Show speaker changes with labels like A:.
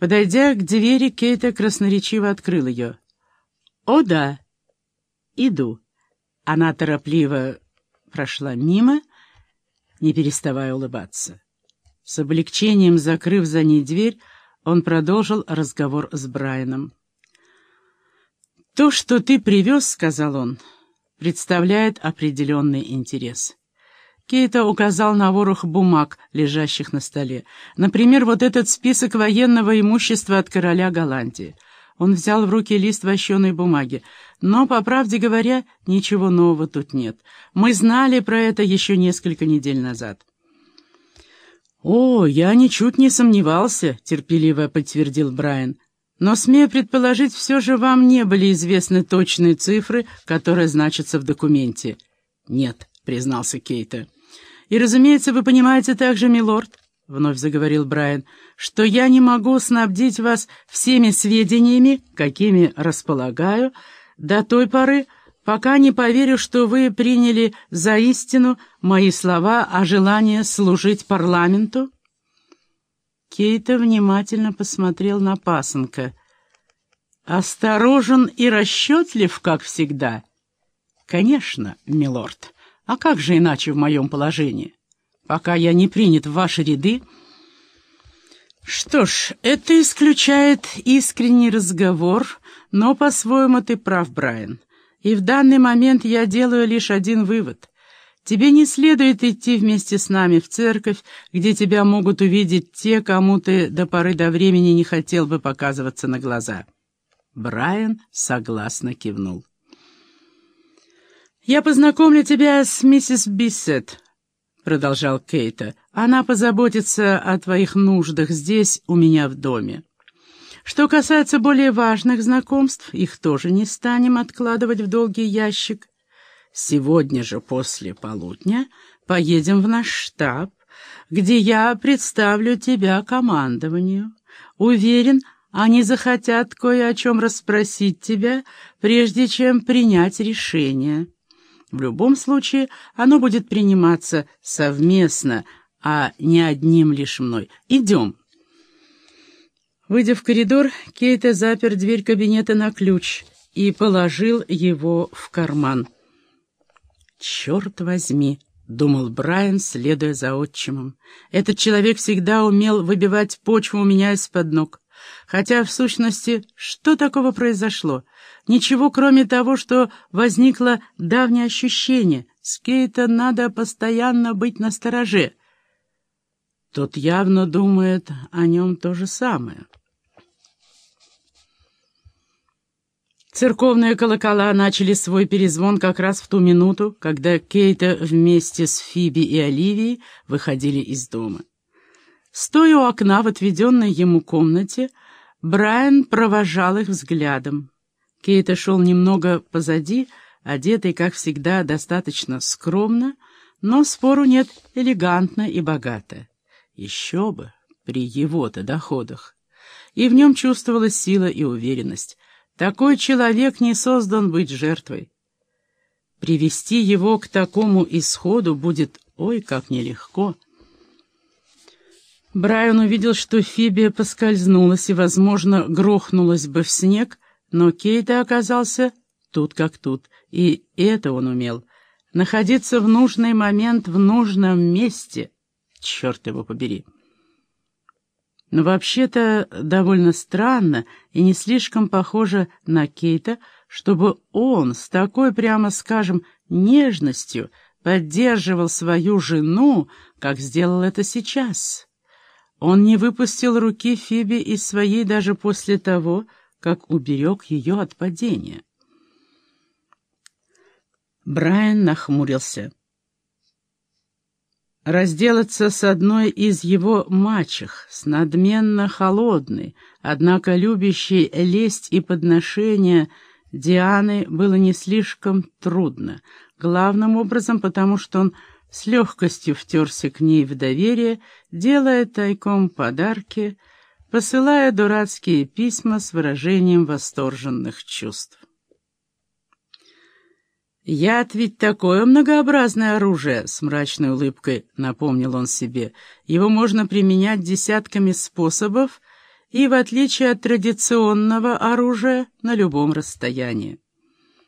A: Подойдя к двери, Кейта красноречиво открыл ее. «О, да, иду». Она торопливо прошла мимо, не переставая улыбаться. С облегчением закрыв за ней дверь, он продолжил разговор с Брайаном. «То, что ты привез, — сказал он, — представляет определенный интерес». Кейта указал на ворох бумаг, лежащих на столе. Например, вот этот список военного имущества от короля Голландии. Он взял в руки лист вощеной бумаги. Но, по правде говоря, ничего нового тут нет. Мы знали про это еще несколько недель назад. «О, я ничуть не сомневался», — терпеливо подтвердил Брайан. «Но, смею предположить, все же вам не были известны точные цифры, которые значатся в документе». «Нет», — признался Кейта. «И, разумеется, вы понимаете также, милорд», — вновь заговорил Брайан, «что я не могу снабдить вас всеми сведениями, какими располагаю, до той поры, пока не поверю, что вы приняли за истину мои слова о желании служить парламенту». Кейта внимательно посмотрел на пасынка. «Осторожен и расчетлив, как всегда?» «Конечно, милорд». А как же иначе в моем положении? Пока я не принят в ваши ряды... Что ж, это исключает искренний разговор, но по-своему ты прав, Брайан. И в данный момент я делаю лишь один вывод. Тебе не следует идти вместе с нами в церковь, где тебя могут увидеть те, кому ты до поры до времени не хотел бы показываться на глаза. Брайан согласно кивнул. «Я познакомлю тебя с миссис Биссет», — продолжал Кейта. «Она позаботится о твоих нуждах здесь, у меня в доме. Что касается более важных знакомств, их тоже не станем откладывать в долгий ящик. Сегодня же после полудня поедем в наш штаб, где я представлю тебя командованию. Уверен, они захотят кое о чем расспросить тебя, прежде чем принять решение». В любом случае, оно будет приниматься совместно, а не одним лишь мной. Идем. Выйдя в коридор, Кейта запер дверь кабинета на ключ и положил его в карман. «Черт возьми!» — думал Брайан, следуя за отчимом. «Этот человек всегда умел выбивать почву у меня из-под ног. Хотя, в сущности, что такого произошло? Ничего, кроме того, что возникло давнее ощущение. С Кейта надо постоянно быть настороже. Тот явно думает о нем то же самое. Церковные колокола начали свой перезвон как раз в ту минуту, когда Кейта вместе с Фиби и Оливией выходили из дома. Стоя у окна в отведенной ему комнате, Брайан провожал их взглядом. Кейта шел немного позади, одетый, как всегда, достаточно скромно, но, спору нет, элегантно и богато. Еще бы, при его-то доходах. И в нем чувствовалась сила и уверенность. Такой человек не создан быть жертвой. Привести его к такому исходу будет ой как нелегко — Брайан увидел, что Фиби поскользнулась и, возможно, грохнулась бы в снег, но Кейта оказался тут как тут, и это он умел. Находиться в нужный момент в нужном месте. Черт его побери. Но вообще-то довольно странно и не слишком похоже на Кейта, чтобы он с такой, прямо скажем, нежностью поддерживал свою жену, как сделал это сейчас. Он не выпустил руки Фиби из своей даже после того, как уберег ее от падения. Брайан нахмурился. Разделаться с одной из его мачех, с надменно холодной, однако любящей лесть и подношения Дианы, было не слишком трудно, главным образом потому, что он с легкостью втерся к ней в доверие, делая тайком подарки, посылая дурацкие письма с выражением восторженных чувств. «Яд ведь такое многообразное оружие», — с мрачной улыбкой напомнил он себе. «Его можно применять десятками способов, и, в отличие от традиционного оружия, на любом расстоянии.